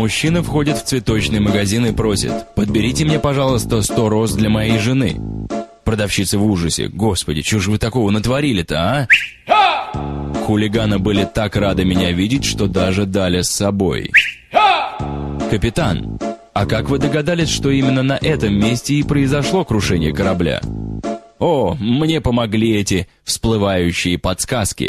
Мужчина входит в цветочный магазин и просит «Подберите мне, пожалуйста, 100 роз для моей жены». Продавщица в ужасе «Господи, что же вы такого натворили-то, а?» Хулиганы были так рады меня видеть, что даже дали с собой. «Капитан, а как вы догадались, что именно на этом месте и произошло крушение корабля?» «О, мне помогли эти всплывающие подсказки.